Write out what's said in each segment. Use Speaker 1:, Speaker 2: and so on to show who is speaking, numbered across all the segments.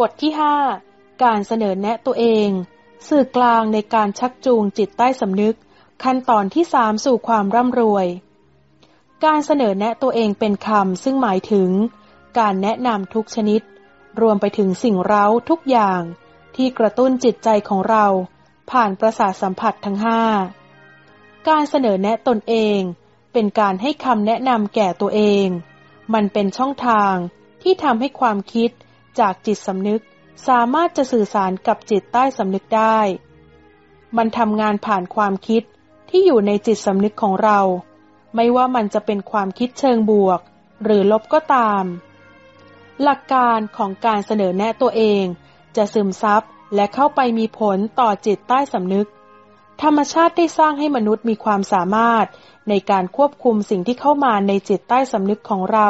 Speaker 1: บทที่ 5 การเสนอแนะตัวเอง สื่อกลางในการชักจูงจิตใต้สำนึก ขั้นตอนที่สามสู่ความร่ำรวย การเสนอแนะตัวเองเป็นคำซึ่งหมายถึง การแนะนำทุกชนิด รวมไปถึงสิ่งเร้าทุกอย่าง ที่กระตุ้นจิตใจของเรา ผ่านประสาทสัมผัสทั้งห้าการเสนอแนะตนเอง เป็นการให้คำแนะนำแก่ตัวเอง มันเป็นช่องทางที่ทำให้ความคิด จากจิตสำนึกสามารถจะสื่อสารกับจิตใต้สำนึกได้ มันทำงานผ่านความคิดที่อยู่ในจิตสำนึกของเรา ไม่ว่ามันจะเป็นความคิดเชิงบวก หรือลบก็ตาม หลักการของการเสนอแนะตัวเอง จะซึมซับและเข้าไปมีผลต่อจิตใต้สำนึก ธรรมชาติได้สร้างให้มนุษย์มีความสามารถ ในการควบคุมสิ่งที่เข้ามาในจิตใต้สำนึกของเรา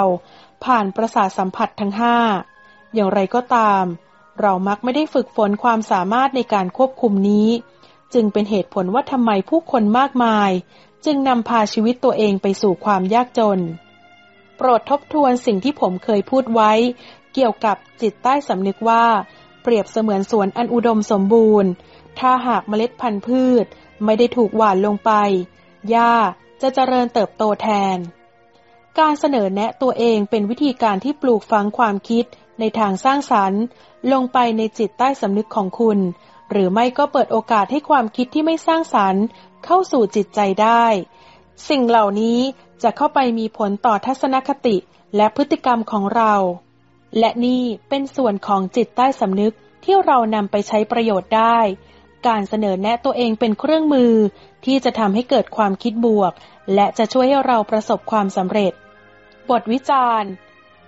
Speaker 1: ผ่านประสาทสัมผัสทั้งห้า อย่างไรก็ตาม เรามักไม่ได้ฝึกฝนความสามารถในการควบคุมนี้ จึงเป็นเหตุผลว่าทำไมผู้คนมากมาย จึงนำพาชีวิตตัวเองไปสู่ความยากจน โปรดทบทวนสิ่งที่ผมเคยพูดไว้ เกี่ยวกับจิตใต้สำนึกว่า เปรียบเสมือนสวนอันอุดมสมบูรณ์ ถ้าหากเมล็ดพันธุ์พืช ไม่ได้ถูกหว่านลงไปหญ้าจะเจริญเติบโตแทนการเสนอแนะตัวเองเป็นวิธีการที่ปลูกฝังความคิด ในทางสร้างสรรค์ ลงไปในจิตใต้สำนึกของคุณ หรือไม่ก็เปิดโอกาสให้ความคิดที่ไม่สร้างสรรค์ เข้าสู่จิตใจได้ สิ่งเหล่านี้จะเข้าไปมีผลต่อทัศนคติและพฤติกรรมของเรา และนี่เป็นส่วนของจิตใต้สำนึกที่เรานำไปใช้ประโยชน์ได้ การเสนอแนะตัวเองเป็นเครื่องมือ ที่จะทำให้เกิดความคิดบวก และจะช่วยให้เราประสบความสำเร็จ บทวิจารณ์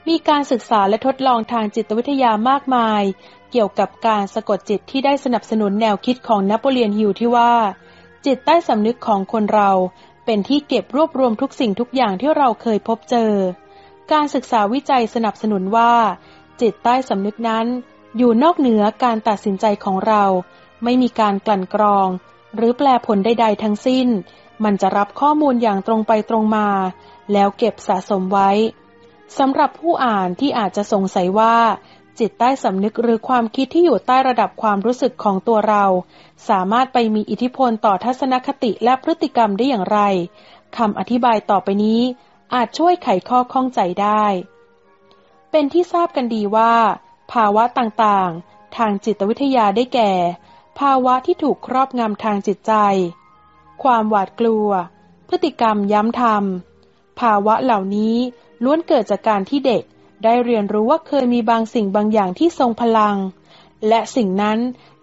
Speaker 1: มีการศึกษาและทดลองทางจิตวิทยามากมาย เกี่ยวกับการสะกดจิตที่ได้สนับสนุนแนวคิดของนโปเลียนฮิลที่ว่า จิตใต้สำนึกของคนเรา เป็นที่เก็บรวบรวมทุกสิ่งทุกอย่างที่เราเคยพบเจอ การศึกษาวิจัยสนับสนุนว่า จิตใต้สำนึกนั้น อยู่นอกเหนือการตัดสินใจของเรา ไม่มีการกลั่นกรอง หรือแปลผลใด ๆ ทั้งสิ้น มันจะรับข้อมูลอย่างตรงไปตรงมา แล้วเก็บสะสมไว้ สำหรับผู้อ่านที่อาจจะสงสัยว่า จิตใต้สำนึกหรือความคิดที่อยู่ใต้ระดับความรู้สึกของตัวเรา สามารถไปมีอิทธิพลต่อทัศนคติและพฤติกรรมได้อย่างไรคำอธิบายต่อไปนี้ อาจช่วยไขข้อข้องใจได้ เป็นที่ทราบกันดีว่า ภาวะต่างๆ ทางจิตวิทยาได้แก่ ภาวะที่ถูกครอบงำทางจิตใจ ความหวาดกลัว พฤติกรรมย้ำทำภาวะเหล่านี้ ล้วนเกิดจากการที่เด็ก ได้เรียนรู้ว่าเคยมีบางสิ่งบางอย่างที่ทรงพลัง และสิ่งนั้น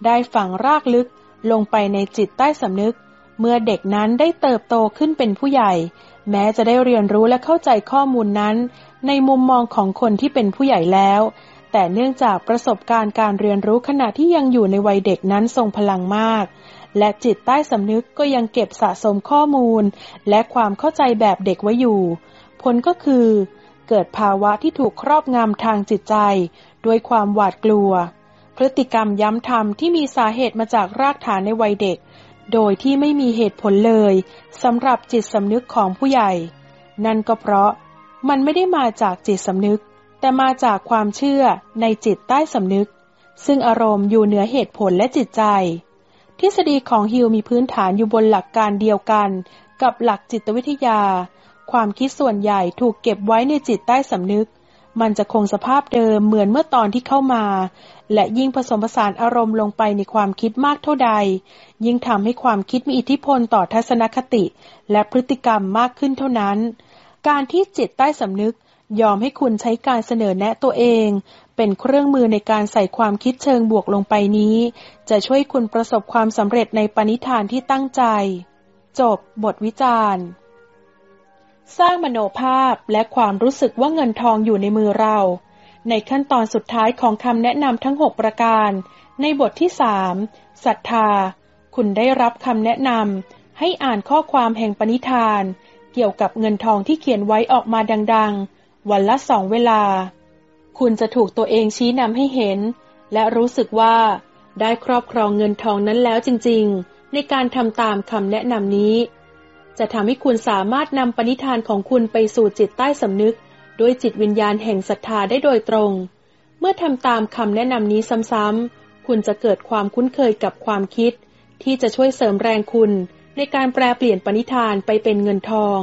Speaker 1: ได้ฝังรากลึกลงไปในจิตใต้สำนึก เมื่อเด็กนั้นได้เติบโตขึ้นเป็นผู้ใหญ่ แม้จะได้เรียนรู้และเข้าใจข้อมูลนั้น ในมุมมองของคนที่เป็นผู้ใหญ่แล้ว แต่เนื่องจากประสบการณ์การเรียนรู้ขณะที่ยังอยู่ในวัยเด็กนั้นทรงพลังมากและจิตใต้สำนึกก็ยังเก็บสะสมข้อมูล และความเข้าใจแบบเด็กไว้อยู่ ผลก็คือ เกิดภาวะที่ถูกครอบงำทางจิตใจ ด้วยความหวาดกลัว พฤติกรรมย้ำทำที่มีสาเหตุมาจากรากฐานในวัยเด็ก โดยที่ไม่มีเหตุผลเลยสำหรับจิตสำนึกของผู้ใหญ่ นั่นก็เพราะมันไม่ได้มาจากจิตสำนึก แต่มาจากความเชื่อในจิตใต้สำนึก ซึ่งอารมณ์อยู่เหนือเหตุผลและจิตใจ ทฤษฎีของฮิวมีพื้นฐานอยู่บนหลักการเดียวกัน กับหลักจิตวิทยา ความคิดส่วนใหญ่ถูกเก็บไว้ในจิตใต้สำนึก มันจะคงสภาพเดิมเหมือนเมื่อตอนที่เข้ามา และยิ่งผสมผสานอารมณ์ลงไปในความคิดมากเท่าใด ยิ่งทำให้ความคิดมีอิทธิพลต่อทัศนคติ และพฤติกรรมมากขึ้นเท่านั้น การที่จิตใต้สำนึกยอมให้คุณใช้การเสนอแนะตัวเอง เป็นเครื่องมือในการใส่ความคิดเชิงบวกลงไปนี้ จะช่วยคุณประสบความสำเร็จในปณิธานที่ตั้งใจ จบบทวิจารณ์ สร้างมโนภาพและความรู้สึกว่าเงินทองอยู่ในมือเรา ในขั้นตอนสุดท้ายของคำแนะนำทั้ง 6 ประการ ในบทที่สามศรัทธา คุณได้รับคำแนะนำให้อ่านข้อความแห่งปณิธาน เกี่ยวกับเงินทองที่เขียนไว้ออกมาดัง ๆ วันละสองเวลา คุณจะถูกตัวเองชี้นำให้เห็น และรู้สึกว่า ได้ครอบครองเงินทองนั้นแล้วจริง ๆ ในการทำตามคำแนะนำนี้ จะทำให้คุณสามารถนำปณิธานของคุณไปสู่จิตใต้สำนึก ด้วยจิตวิญญาณแห่งศรัทธาได้โดยตรง เมื่อทำตามคำแนะนำนี้ซ้ำๆ คุณจะเกิดความคุ้นเคยกับความคิด ที่จะช่วยเสริมแรงคุณ ในการแปลเปลี่ยนปณิธานไปเป็นเงินทอง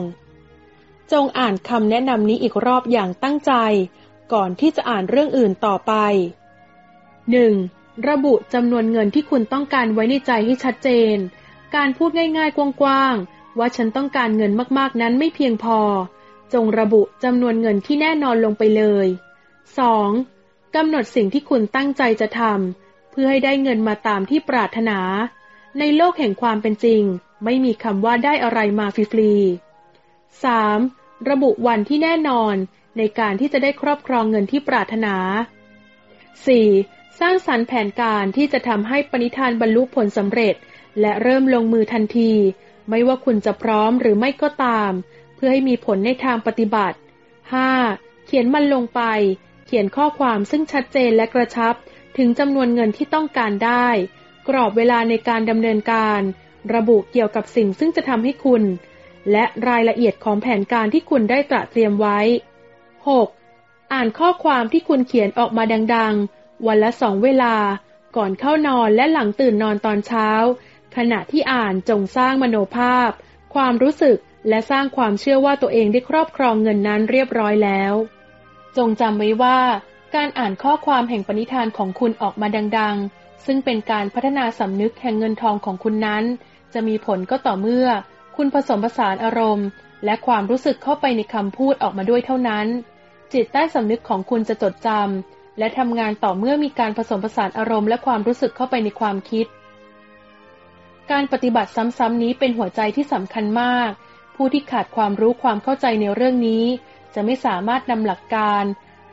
Speaker 1: จงอ่านคำแนะนำนี้อีกรอบอย่างตั้งใจ ก่อนที่จะอ่านเรื่องอื่นต่อไป 1. ระบุจำนวนเงินที่คุณต้องการไว้ในใจให้ชัดเจน การพูดง่ายๆกว้างๆ ว่าฉันต้องการเงินมากๆนั้นไม่เพียงพอ จงระบุจำนวนเงินที่แน่นอนลงไปเลย 2. กำหนดสิ่งที่คุณตั้งใจจะทำเพื่อให้ได้เงินมาตามที่ปรารถนา ในโลกแห่งความเป็นจริง ไม่มีคำว่าได้อะไรมาฟรีๆ 3. ระบุวันที่แน่นอนในการที่จะได้ครอบครองเงินที่ปรารถนา 4. สร้างสรรค์แผนการที่จะทำให้ปณิธานบรรลุผลสำเร็จ และเริ่มลงมือทันที ไม่ว่าคุณจะพร้อมหรือไม่ก็ตาม เพื่อให้มีผลในทางปฏิบัติ 5. เขียนมันลงไป เขียนข้อความซึ่งชัดเจนและกระชับ ถึงจำนวนเงินที่ต้องการได้ กรอบเวลาในการดำเนินการ ระบุเกี่ยวกับสิ่งซึ่งจะทำให้คุณ และรายละเอียดของแผนการที่คุณได้ตระเตรียมไว้ 6. อ่านข้อความที่คุณเขียนออกมาดังๆ วันละสองเวลา ก่อนเข้านอนและหลังตื่นนอนตอนเช้า ขณะที่อ่านจงสร้างมโนภาพ ความรู้สึกและสร้างความเชื่อว่าตัวเองได้ครอบครองเงินนั้นเรียบร้อยแล้ว จงจำไว้ว่า การอ่านข้อความแห่งปณิธานของคุณออกมาดัง ๆ ซึ่งเป็นการพัฒนาสำนึกแห่งเงินทองของคุณนั้น จะมีผลก็ต่อเมื่อ คุณผสมผสานอารมณ์ และความรู้สึกเข้าไปในคำพูดออกมาด้วยเท่านั้น จิตใต้สำนึกของคุณจะจดจำและทำงานต่อเมื่อมีการผสมผสานอารมณ์และความรู้สึกเข้าไปในความคิด การปฏิบัติซ้ำๆนี้เป็นหัวใจที่สำคัญมาก ผู้ที่ขาดความรู้ความเข้าใจในเรื่องนี้ จะไม่สามารถนำหลักการ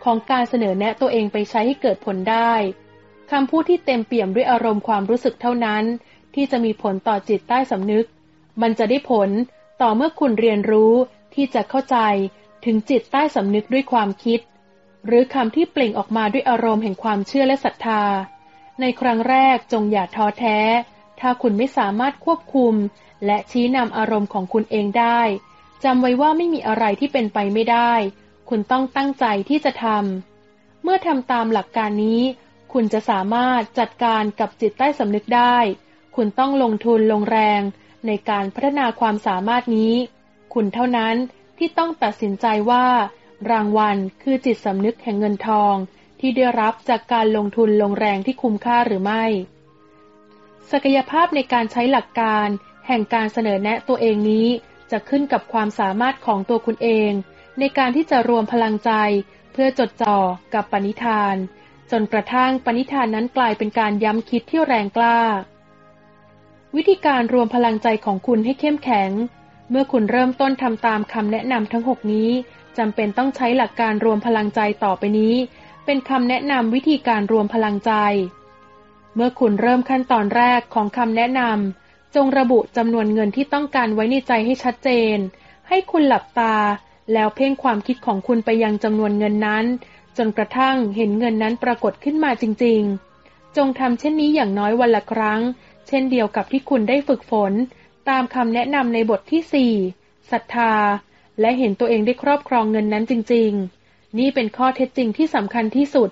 Speaker 1: ของการเสนอแนะตัวเองไปใช้ให้เกิดผลได้คำพูดที่เต็มเปี่ยมด้วยอารมณ์ความรู้สึกเท่านั้น ที่จะมีผลต่อจิตใต้สำนึก มันจะได้ผลต่อเมื่อคุณเรียนรู้ที่จะเข้าใจถึงจิตใต้สำนึกด้วยความคิด หรือคำที่เปล่งออกมาด้วยอารมณ์แห่งความเชื่อและศรัทธา ในครั้งแรกจงอย่าท้อแท้ ถ้าคุณไม่สามารถควบคุม และชี้นำอารมณ์ของคุณเองได้จำไว้ว่าไม่มีอะไรที่เป็นไปไม่ได้ คุณต้องตั้งใจที่จะทำเมื่อทำตามหลักการนี้ คุณจะสามารถจัดการกับจิตใต้สำนึกได้ คุณต้องลงทุนลงแรง ในการพัฒนาความสามารถนี้ คุณเท่านั้นที่ต้องตัดสินใจว่า รางวัลคือจิตสำนึกแห่งเงินทอง ที่ได้รับจากการลงทุนลงแรงที่คุ้มค่าหรือไม่ ศักยภาพในการใช้หลักการ แห่งการเสนอแนะตัวเองนี้ จะขึ้นกับความสามารถของตัวคุณเอง ในการที่จะรวมพลังใจ เพื่อจดจ่อกับปณิธาน จนกระทั่งปณิธานนั้นกลายเป็นการย้ำคิดที่แรงกล้า วิธีการรวมพลังใจของคุณให้เข้มแข็ง เมื่อคุณเริ่มต้นทำตามคำแนะนำทั้ง 6 นี้จำเป็นต้องใช้หลักการรวมพลังใจต่อไปนี้ เป็นคำแนะนำวิธีการรวมพลังใจ เมื่อคุณเริ่มขั้นตอนแรกของคำแนะนำจงระบุจำนวนเงินที่ต้องการไว้ในใจให้ชัดเจน ให้คุณหลับตา แล้วเพ่งความคิดของคุณไปยังจำนวนเงินนั้น จนกระทั่งเห็นเงินนั้นปรากฏขึ้นมาจริง ๆ จงทำเช่นนี้อย่างน้อยวันละครั้ง เช่นเดียวกับที่คุณได้ฝึกฝน ตามคำแนะนำในบทที่สี่ศรัทธา และเห็นตัวเองได้ครอบครองเงินนั้นจริง ๆ นี่เป็นข้อเท็จจริงที่สำคัญที่สุด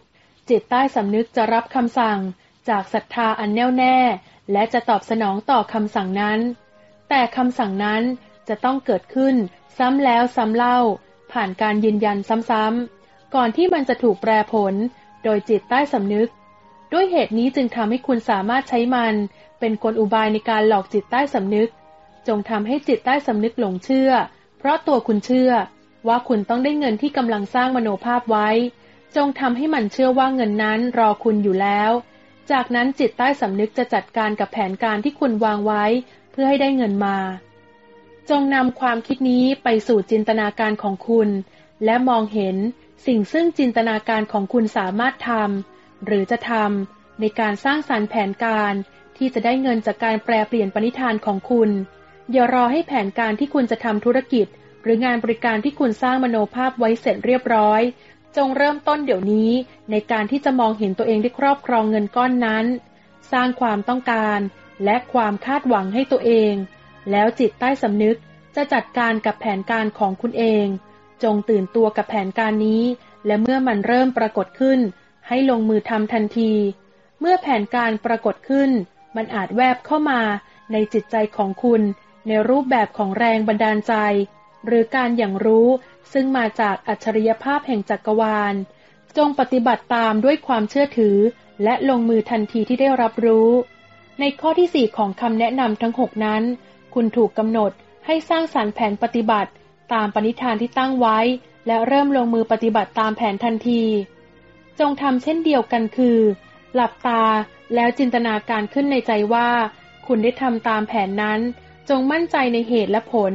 Speaker 1: จิตใต้สำนึกจะรับคำสั่ง จากศรัทธาอันแน่วแน่ และจะตอบสนองต่อคำสั่งนั้น แต่คำสั่งนั้นจะต้องเกิดขึ้นซ้ำแล้วซ้ำเล่า ผ่านการยืนยันซ้ำๆก่อนที่มันจะถูกแปรผล โดยจิตใต้สำนึก ด้วยเหตุนี้จึงทำให้คุณสามารถใช้มัน เป็นกลอุบายในการหลอกจิตใต้สำนึก จงทำให้จิตใต้สำนึกหลงเชื่อ เพราะตัวคุณเชื่อ ว่าคุณต้องได้เงินที่กำลังสร้างมโนภาพไว้ จงทำให้มันเชื่อว่าเงินนั้นรอคุณอยู่แล้ว จากนั้นจิตใต้สำนึกจะจัดการกับแผนการที่คุณวางไว้ เพื่อให้ได้เงินมา จงนำความคิดนี้ไปสู่จินตนาการของคุณ และมองเห็นสิ่งซึ่งจินตนาการของคุณสามารถทำหรือจะทำในการสร้างสารรค์แผนการที่จะได้เงินจากการแปลเปลี่ยนปณิธานของคุณ อย่ารอให้แผนการที่คุณจะทำธุรกิจ หรืองานบริการที่คุณสร้างมโนภาพไว้เสร็จเรียบร้อย จงเริ่มต้นเดี๋ยวนี้ในการที่จะมองเห็นตัวเองได้ครอบครองเงินก้อนนั้น สร้างความต้องการและความคาดหวังให้ตัวเอง แล้วจิตใต้สำนึกจะจัดการกับแผนการของคุณเอง จงตื่นตัวกับแผนการนี้ และเมื่อมันเริ่มปรากฏขึ้น ให้ลงมือทำทันที เมื่อแผนการปรากฏขึ้น มันอาจแวบเข้ามาในจิตใจของคุณ ในรูปแบบของแรงบันดาลใจ หรือการอย่างรู้ซึ่งมาจากอัจฉริยภาพแห่งจักรวาล จงปฏิบัติตามด้วยความเชื่อถือ และลงมือทันทีที่ได้รับรู้ ในข้อที่ 4 ของคำแนะนำทั้ง 6 นั้น คุณถูกกำหนดให้สร้างสารรค์แผนปฏิบัติ ตามปณิธานที่ตั้งไว้ และเริ่มลงมือปฏิบัติตามแผนทันที จงทำเช่นเดียวกันคือ หลับตาแล้วจินตนาการขึ้นในใจว่า คุณได้ทำตามแผนนั้น จงมั่นใจในเหตุและผล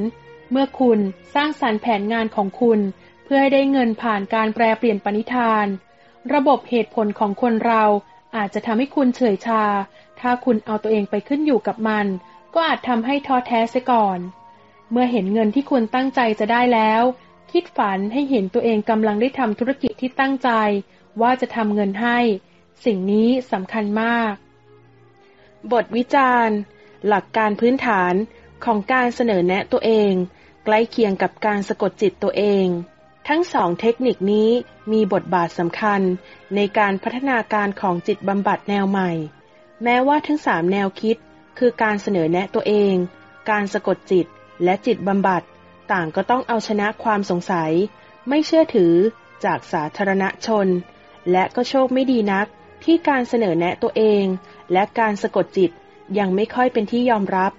Speaker 1: เมื่อคุณสร้างสรรค์แผนงานของคุณเพื่อให้ได้เงินผ่านการแปลเปลี่ยนปณิธาน ระบบเหตุผลของคนเราอาจจะทำให้คุณเฉยชา ถ้าคุณเอาตัวเองไปขึ้นอยู่กับมัน ก็อาจทำให้ท้อแท้เสียก่อน เมื่อเห็นเงินที่คุณตั้งใจจะได้แล้ว คิดฝันให้เห็นตัวเองกำลังได้ทำธุรกิจที่ตั้งใจ ว่าจะทำเงินให้ สิ่งนี้สำคัญมาก บทวิจารณ์ หลักการพื้นฐานของการเสนอแนะตัวเอง ใกล้เคียงกับการสะกดจิตตัวเอง ทั้งสองเทคนิคนี้มีบทบาทสำคัญในการพัฒนาการของจิตบำบัดแนวใหม่ แม้ว่าทั้งสามแนวคิดคือการเสนอแนะตัวเอง การสะกดจิตและจิตบำบัด ต่างก็ต้องเอาชนะความสงสัย ไม่เชื่อถือจากสาธารณชน และก็โชคไม่ดีนักที่การเสนอแนะตัวเอง และการสะกดจิตยังไม่ค่อยเป็นที่ยอมรับ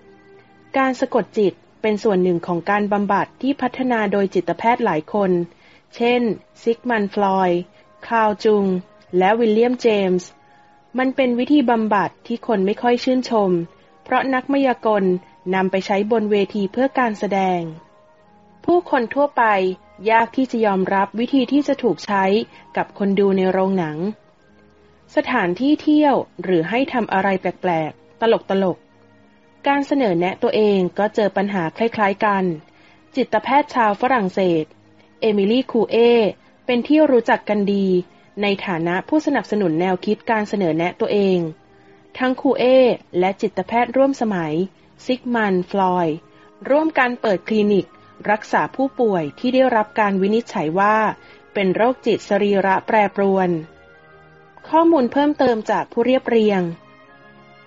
Speaker 1: การสะกดจิต เป็นส่วนหนึ่งของการบำบัดที่พัฒนาโดยจิตแพทย์หลายคน เช่น ซิกมันด์ ฟรอยด์คาร์ลจุง และวิลเลียมเจมส์ มันเป็นวิธีบำบัดที่คนไม่ค่อยชื่นชม เพราะนักมายากลนำไปใช้บนเวทีเพื่อการแสดง ผู้คนทั่วไปยากที่จะยอมรับวิธีที่จะถูกใช้กับคนดูในโรงหนัง สถานที่เที่ยวหรือให้ทำอะไรแปลกๆ ตลกๆ การเสนอแนะตัวเองก็เจอปัญหาคล้ายๆกัน จิตแพทย์ชาวฝรั่งเศส เอมิลี่คูเอ เป็นที่รู้จักกันดี ในฐานะผู้สนับสนุนแนวคิดการเสนอแนะตัวเอง ทั้งคูเอ และจิตแพทย์ร่วมสมัย ซิกมัน ฟลอยร่วมกันเปิดคลินิก รักษาผู้ป่วยที่ได้รับการวินิจฉัยว่า เป็นโรคจิตสรีระแปรปรวน ข้อมูลเพิ่มเติมจากผู้เรียบเรียง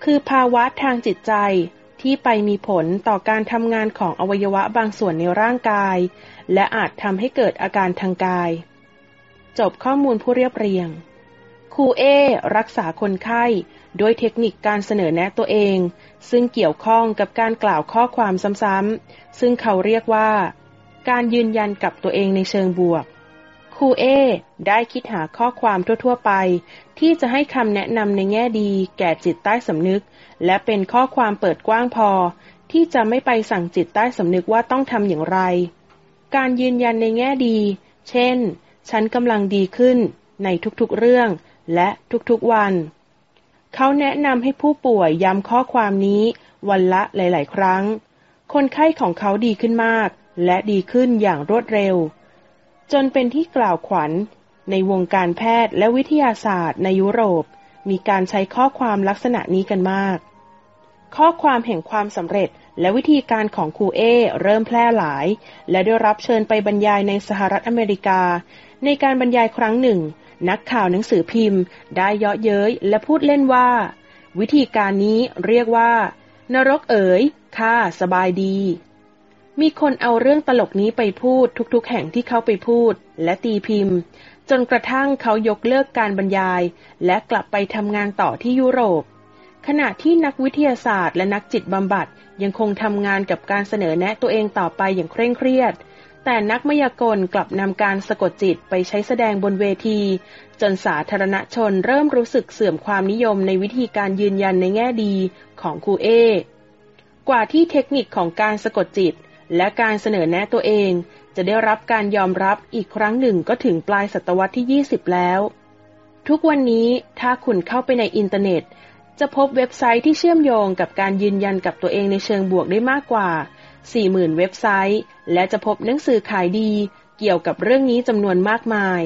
Speaker 1: คือภาวะทางจิตใจ ที่ไปมีผลต่อการทำงานของอวัยวะบางส่วนในร่างกาย และอาจทำให้เกิดอาการทางกาย จบข้อมูลผู้เรียบเรียง ครูเอรักษาคนไข้ด้วยเทคนิคการเสนอแนะตัวเอง ซึ่งเกี่ยวข้องกับการกล่าวข้อความซ้ำๆซึ่งเขาเรียกว่า การยืนยันกับตัวเองในเชิงบวก ครูเอ ได้คิดหาข้อความทั่ว ๆ ไป ที่จะให้คำแนะนำในแง่ดี แก่จิตใต้สำนึก และเป็นข้อความเปิดกว้างพอ ที่จะไม่ไปสั่งจิตใต้สำนึกว่าต้องทำอย่างไร การยืนยันในแง่ดี เช่น ฉันกำลังดีขึ้น ในทุกๆเรื่อง และทุกๆวัน เขาแนะนำให้ผู้ป่วยย้ำข้อความนี้ วันละหลาย ๆ ครั้ง คนไข้ของเขาดีขึ้นมาก และดีขึ้นอย่างรวดเร็ว จนเป็นที่กล่าวขวัญ ในวงการแพทย์และวิทยาศาสตร์ในยุโรป มีการใช้ข้อความลักษณะนี้กันมาก ข้อความแห่งความสำเร็จและวิธีการของครูเอเริ่มแพร่หลาย และได้รับเชิญไปบรรยายในสหรัฐอเมริกา ในการบรรยายครั้งหนึ่ง นักข่าวหนังสือพิมพ์ ได้เยาะเย้ยและพูดเล่นว่า วิธีการนี้เรียกว่า นรกเอ๋ยข้าสบายดี มีคนเอาเรื่องตลกนี้ไปพูดทุกๆ แห่งที่เขาไปพูด และตีพิมพ์ จนกระทั่งเขายกเลิกการบรรยาย และกลับไปทำงานต่อที่ยุโรป ขณะที่นักวิทยาศาสตร์และนักจิตบำบัดยังคงทำงานกับการเสนอแนะตัวเองต่อไปอย่างเคร่งเครียด แต่นักมายากลกลับนำการสะกดจิตไปใช้แสดงบนเวที จนสาธารณชนเริ่มรู้สึกเสื่อมความนิยมในวิธีการยืนยันในแง่ดีของครูเอกว่าที่เทคนิคของการสะกดจิต และการเสนอแนะตัวเองจะได้รับการยอมรับอีกครั้งหนึ่งก็ถึงปลายศตวรรษที่ 20 แล้ว ทุกวันนี้ถ้าคุณเข้าไปในอินเทอร์เน็ต จะพบเว็บไซต์ที่เชื่อมโยงกับการยืนยันกับตัวเองในเชิงบวกได้มากกว่า 40,000 เว็บไซต์ และจะพบหนังสือขายดี เกี่ยวกับเรื่องนี้จำนวนมากมาย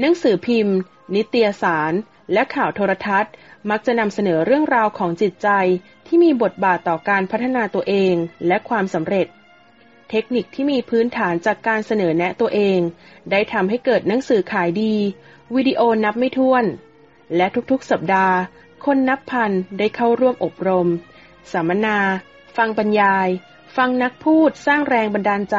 Speaker 1: หนังสือพิมพ์ นิตยสาร และข่าวโทรทัศน์ มักจะนำเสนอเรื่องราวของจิตใจที่มีบทบาทต่อการพัฒนาตัวเองและความสำเร็จ เทคนิคที่มีพื้นฐานจากการเสนอแนะตัวเอง ได้ทำให้เกิดหนังสือขายดี วิดีโอนับไม่ถ้วน และทุกๆสัปดาห์ คนนับพันได้เข้าร่วมอบรม สัมมนา ฟังบรรยาย ฟังนักพูดสร้างแรงบันดาลใจ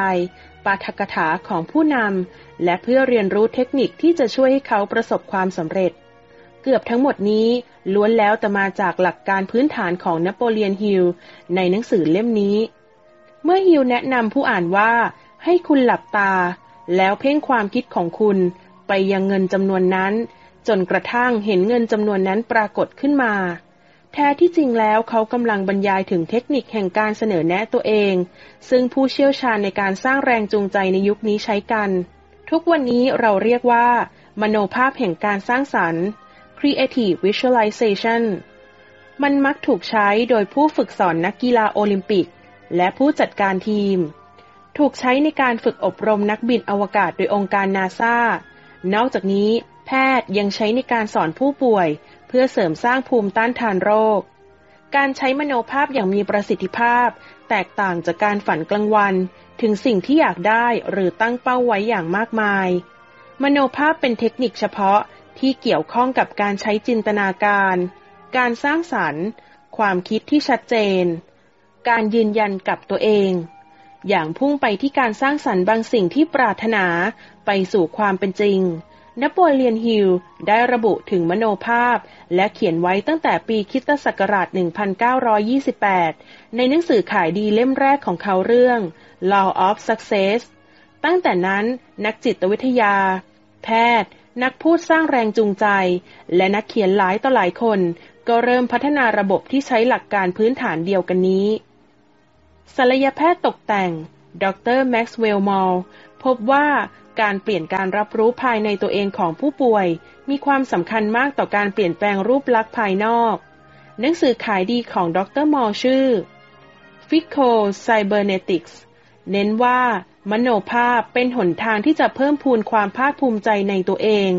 Speaker 1: ปาฐกถาของผู้นำ และเพื่อเรียนรู้เทคนิคที่จะช่วยให้เขาประสบความสำเร็จ เกือบทั้งหมดนี้ล้วนแล้วแต่มาจากหลักการพื้นฐานของนโปเลียนฮิลในหนังสือเล่มนี้ เมื่อฮิลแนะนำผู้อ่านว่าให้คุณหลับตา แล้วเพ่งความคิดของคุณไปยังเงินจำนวนนั้น จนกระทั่งเห็นเงินจำนวนนั้นปรากฏขึ้นมา แท้ที่จริงแล้วเขากำลังบรรยายถึงเทคนิคแห่งการเสนอแนะตัวเอง ซึ่งผู้เชี่ยวชาญในการสร้างแรงจูงใจในยุคนี้ใช้กัน ทุกวันนี้เราเรียกว่า มโนภาพแห่งการสร้างสรรค์ creative visualization มันมักถูกใช้โดยผู้ฝึกสอนนักกีฬาโอลิมปิก และผู้จัดการทีม ถูกใช้ในการฝึกอบรมนักบินอวกาศโดยองค์การนาซานอกจากนี้แพทย์ยังใช้ในการสอนผู้ป่วย เพื่อเสริมสร้างภูมิต้านทานโรค การใช้มโนภาพอย่างมีประสิทธิภาพ แตกต่างจากการฝันกลางวัน ถึงสิ่งที่อยากได้หรือตั้งเป้าไว้อย่างมากมาย มโนภาพเป็นเทคนิคเฉพาะที่เกี่ยวข้องกับการใช้จินตนาการ การสร้างสรรค์ ความคิดที่ชัดเจน การยืนยันกับตัวเอง อย่างพุ่งไปที่การสร้างสรรค์บางสิ่งที่ปรารถนาไปสู่ความเป็นจริง นโปเลียนฮิลได้ระบุถึงมโนภาพ และเขียนไว้ตั้งแต่ปีคิตศักราช 1928 ในหนังสือขายดีเล่มแรกของเขาเรื่อง Law of Success ตั้งแต่นั้นนักจิตวิทยา แพทย์ นักพูดสร้างแรงจูงใจ และนักเขียนหลายต่อหลายคน ก็เริ่มพัฒนาระบบที่ใช้หลักการพื้นฐานเดียวกันนี้ ศัลยแพทย์ตกแต่ง ดรแม็กซ์เวลมอลพบว่าการเปลี่ยนการรับรู้ภายในตัวเองของผู้ป่วย มีความสำคัญมากต่อการเปลี่ยนแปลงรูปลักษณ์ภายนอก หนังสือขายดีของดรมอลชื่อ f i c o Cybernetics เน้นว่ามโนภาพเป็นหนทางที่จะเพิ่มพูนความภาคภูมิใจในตัวเอง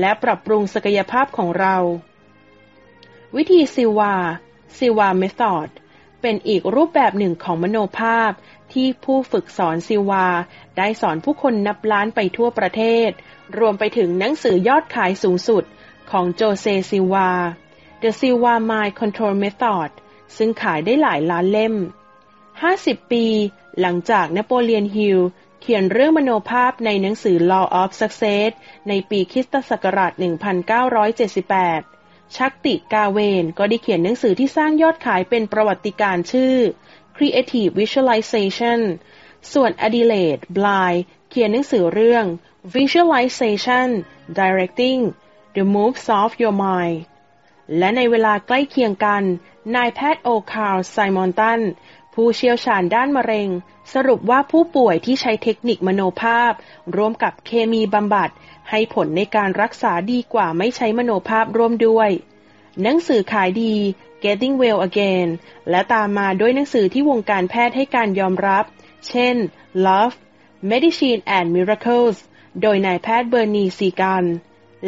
Speaker 1: และปรับปรุงศักยภาพของเรา วิธีซิวาซิวาเมธอด เป็นอีกรูปแบบหนึ่งของมโนภาพ ที่ผู้ฝึกสอนซิวา ได้สอนผู้คนนับล้านไปทั่วประเทศ รวมไปถึงหนังสือยอดขายสูงสุดของโจเซซิวา The Silva Mind Control Method ซึ่งขายได้หลายล้านเล่ม 50 ปีหลังจากนโปเลียนฮิลเขียนเรื่องมโนภาพในหนังสือ Law of Success ในปีคริสตศักราช 1978 ชักติกาเวนก็ได้เขียนหนังสือที่สร้างยอดขายเป็นประวัติการชื่อ Creative Visualization ส่วนอดิเลดบลายเขียนหนังสือเรื่อง Visualization Directing the Moves of Your Mind และในเวลาใกล้เคียงกัน นายแพทย์โอคาร์ไซมอนตัน ผู้เชี่ยวชาญด้านมะเร็ง สรุปว่าผู้ป่วยที่ใช้เทคนิคมโนภาพ ร่วมกับเคมีบำบัด ให้ผลในการรักษาดีกว่าไม่ใช้มโนภาพร่วมด้วย หนังสือขายดี Getting Well Again และตามมาด้วยหนังสือที่วงการแพทย์ให้การยอมรับ เช่น Love Medicine and Miracles โดยนายแพทย์เบอร์นีซีกัน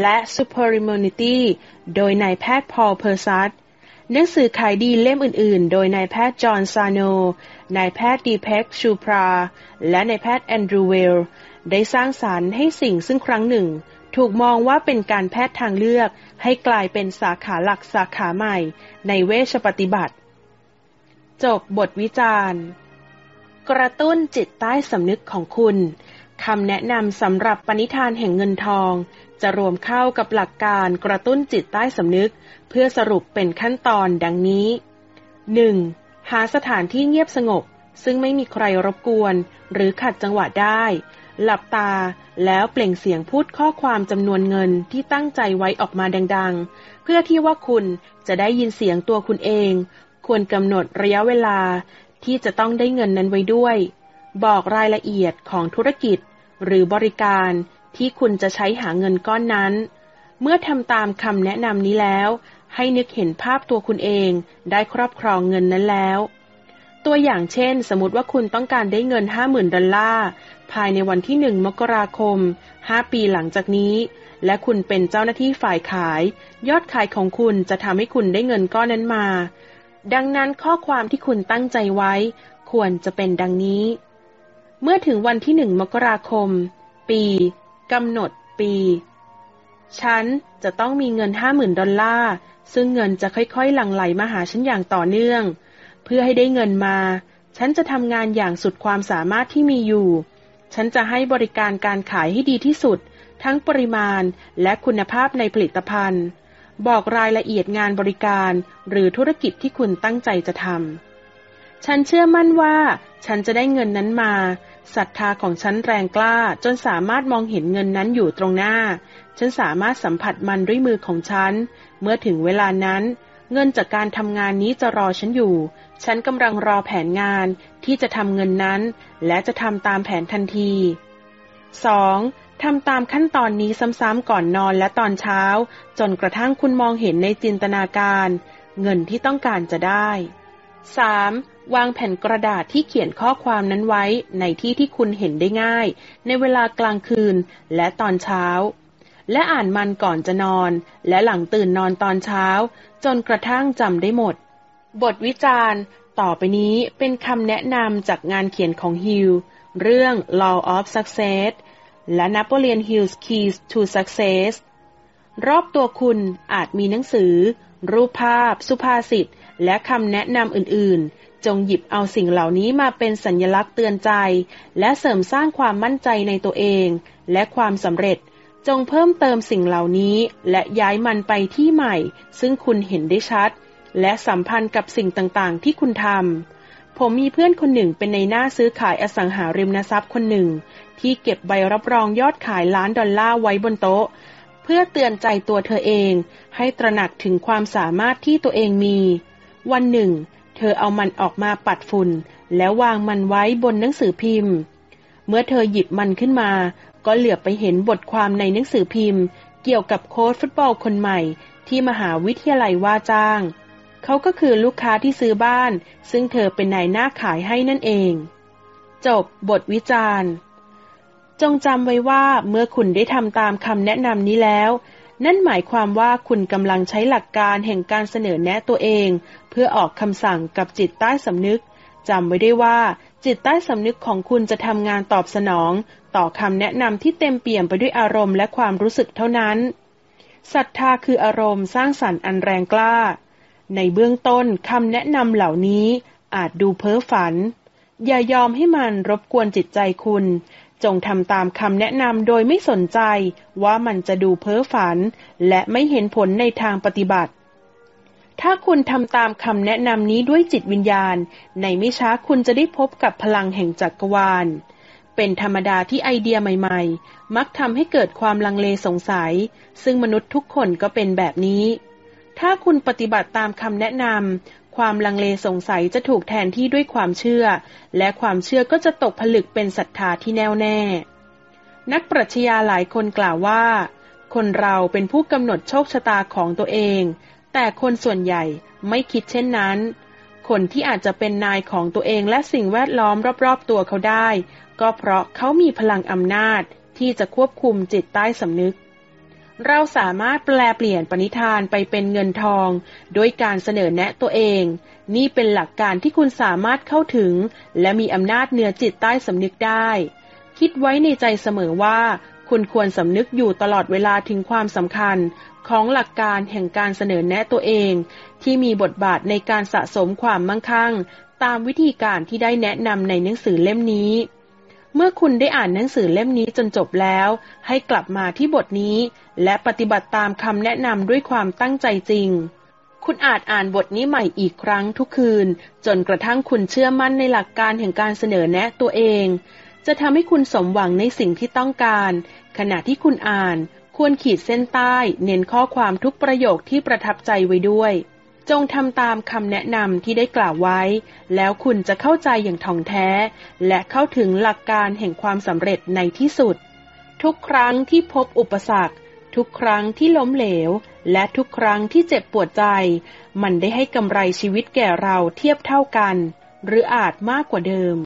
Speaker 1: และ Superimmunity โดยนายแพทย์พอลเพียร์ซัลหนังสือขายดีเล่มอื่นๆ โดยนายแพทย์จอห์นซาร์โน นายแพทย์ดีพัค โชปรา และนายแพทย์แอนดรูว์ ไวล์ ได้สร้างสรรค์ให้สิ่งซึ่งครั้งหนึ่ง ถูกมองว่าเป็นการแพทย์ทางเลือก ให้กลายเป็นสาขาหลักสาขาใหม่ ในเวชปฏิบัติ จบบทวิจารณ์ กระตุ้นจิตใต้สำนึกของคุณคำแนะนำสำหรับปณิธานแห่งเงินทอง จะรวมเข้ากับหลักการกระตุ้นจิตใต้สำนึก เพื่อสรุปเป็นขั้นตอนดังนี้ 1. หาสถานที่เงียบสงบ ซึ่งไม่มีใครรบกวน หรือขัดจังหวะได้ หลับตาแล้วเปล่งเสียงพูดข้อความจำนวนเงินที่ตั้งใจไว้ออกมาดังๆ เพื่อที่ว่าคุณจะได้ยินเสียงตัวคุณเอง ควรกำหนดระยะเวลาที่จะต้องได้เงินนั้นไว้ด้วย บอกรายละเอียดของธุรกิจ หรือบริการที่คุณจะใช้หาเงินก้อนนั้น เมื่อทำตามคำแนะนำนี้แล้ว ให้นึกเห็นภาพตัวคุณเองได้ครอบครองเงินนั้นแล้ว ตัวอย่างเช่น สมมติว่าคุณต้องการได้เงินห้าหมื่นดอลลาร์ภายในวันที่หนึ่งมกราคมห้าปีหลังจากนี้ และคุณเป็นเจ้าหน้าที่ฝ่ายขาย ยอดขายของคุณจะทำให้คุณได้เงินก้อนนั้นมา ดังนั้นข้อความที่คุณตั้งใจไว้ ควรจะเป็นดังนี้ เมื่อถึงวันที่หนึ่งมกราคม ปีกำหนดปี ฉันจะต้องมีเงินห้าหมื่นดอลลาร์ ซึ่งเงินจะค่อยๆ หลั่งไหลมาหาฉันอย่างต่อเนื่อง เพื่อให้ได้เงินมา ฉันจะทำงานอย่างสุดความสามารถที่มีอยู่ ฉันจะให้บริการการขายให้ดีที่สุด ทั้งปริมาณและคุณภาพในผลิตภัณฑ์ บอกรายละเอียดงานบริการหรือธุรกิจที่คุณตั้งใจจะทำ ฉันเชื่อมั่นว่า ฉันจะได้เงินนั้นมาศรัทธาของฉันแรงกล้าจนสามารถมองเห็นเงินนั้นอยู่ตรงหน้า ฉันสามารถสัมผัสมันด้วยมือของฉัน เมื่อถึงเวลานั้น เงินจากการทำงานนี้จะรอฉันอยู่ ฉันกำลังรอแผนงานที่จะทำเงินนั้น และจะทำตามแผนทันที 2. ทำตามขั้นตอนนี้ซ้ำๆก่อนนอนและตอนเช้า จนกระทั่งคุณมองเห็นในจินตนาการ เงินที่ต้องการจะได้ 3. วางแผ่นกระดาษที่เขียนข้อความนั้นไว้ในที่ที่คุณเห็นได้ง่าย ในเวลากลางคืนและตอนเช้า และอ่านมันก่อนจะนอน และหลังตื่นนอนตอนเช้า จนกระทั่งจำได้หมด บทวิจารณ์ ต่อไปนี้เป็นคำแนะนำจากงานเขียนของฮิลเรื่อง Law of Success และ Napoleon Hill's Keys to Success รอบตัวคุณอาจมีหนังสือ รูปภาพ สุภาษิต และคำแนะนำอื่น ๆ จงหยิบเอาสิ่งเหล่านี้มาเป็นสัญลักษณ์เตือนใจ และเสริมสร้างความมั่นใจในตัวเอง และความสำเร็จ จงเพิ่มเติมสิ่งเหล่านี้ และย้ายมันไปที่ใหม่ ซึ่งคุณเห็นได้ชัด และสัมพันธ์กับสิ่งต่างๆ ที่คุณทำผมมีเพื่อนคนหนึ่งเป็นในหน้าซื้อขายอสังหาริมทรัพย์คนหนึ่ง ที่เก็บใบรับรองยอดขายล้านดอลลาร์ไว้บนโต๊ะ เพื่อเตือนใจตัวเธอเอง ให้ตระหนักถึงความสามารถที่ตัวเองมี วันหนึ่ง เธอเอามันออกมาปัดฝุ่น แล้ววางมันไว้บนหนังสือพิมพ์ เมื่อเธอหยิบมันขึ้นมา ก็เหลือบไปเห็นบทความในหนังสือพิมพ์ เกี่ยวกับโค้ชฟุตบอลคนใหม่ที่มหาวิทยาลัยว่าจ้าง เขาก็คือลูกค้าที่ซื้อบ้าน ซึ่งเธอเป็นนายหน้าขายให้นั่นเอง จบบทวิจารณ์ จงจำไว้ว่าเมื่อคุณได้ทำตามคำแนะนำนี้แล้ว นั่นหมายความว่าคุณกำลังใช้หลักการแห่งการเสนอแนะตัวเอง เพื่อออกคำสั่งกับจิตใต้สำนึก จำไว้ได้ว่า จิตใต้สำนึกของคุณจะทำงานตอบสนอง ต่อคำแนะนำที่เต็มเปี่ยมไปด้วยอารมณ์และความรู้สึกเท่านั้นศรัทธาคืออารมณ์สร้างสรรค์อันแรงกล้า ในเบื้องต้นคำแนะนำเหล่านี้อาจดูเพ้อฝัน อย่ายอมให้มันรบกวนจิตใจคุณ จงทำตามคำแนะนำโดยไม่สนใจว่ามันจะดูเพ้อฝัน และไม่เห็นผลในทางปฏิบัติ ถ้าคุณทำตามคำแนะนำนี้ด้วยจิตวิญญาณ ในไม่ช้าคุณจะได้พบกับพลังแห่งจักรวาล เป็นธรรมดาที่ไอเดียใหม่ๆ มักทำให้เกิดความลังเลสงสัย ซึ่งมนุษย์ทุกคนก็เป็นแบบนี้ ถ้าคุณปฏิบัติตามคำแนะนำความลังเลสงสัยจะถูกแทนที่ด้วยความเชื่อ และความเชื่อก็จะตกผลึกเป็นศรัทธาที่แน่วแน่ นักปรัชญาหลายคนกล่าวว่า คนเราเป็นผู้กำหนดโชคชะตาของตัวเอง แต่คนส่วนใหญ่ไม่คิดเช่นนั้น คนที่อาจจะเป็นนายของตัวเองและสิ่งแวดล้อมรอบๆตัวเขาได้ ก็เพราะเขามีพลังอำนาจที่จะควบคุมจิตใต้สำนึก เราสามารถแปลเปลี่ยนปณิธานไปเป็นเงินทอง โดยการเสนอแนะตัวเอง นี่เป็นหลักการที่คุณสามารถเข้าถึง และมีอำนาจเหนือจิตใต้สำนึกได้ คิดไว้ในใจเสมอว่าคุณควรสำนึกอยู่ตลอดเวลาถึงความสำคัญ ของหลักการแห่งการเสนอแนะตัวเอง ที่มีบทบาทในการสะสมความมั่งคั่ง ตามวิธีการที่ได้แนะนำในหนังสือเล่มนี้ เมื่อคุณได้อ่านหนังสือเล่มนี้จนจบแล้ว ให้กลับมาที่บทนี้ และปฏิบัติตามคำแนะนำด้วยความตั้งใจจริง คุณอาจอ่านบทนี้ใหม่อีกครั้งทุกคืน จนกระทั่งคุณเชื่อมั่นในหลักการแห่งการเสนอแนะตัวเอง จะทำให้คุณสมหวังในสิ่งที่ต้องการ ขณะที่คุณอ่าน ควรขีดเส้นใต้ เน้นข้อความทุกประโยคที่ประทับใจไว้ด้วย จงทำตามคำแนะนำที่ได้กล่าวไว้ แล้วคุณจะเข้าใจอย่างท่องแท้ และเข้าถึงหลักการแห่งความสำเร็จในที่สุด ทุกครั้งที่พบอุปสรรค ทุกครั้งที่ล้มเหลว และทุกครั้งที่เจ็บปวดใจ มันได้ให้กำไรชีวิตแก่เราเทียบเท่ากัน หรืออาจมากกว่าเดิม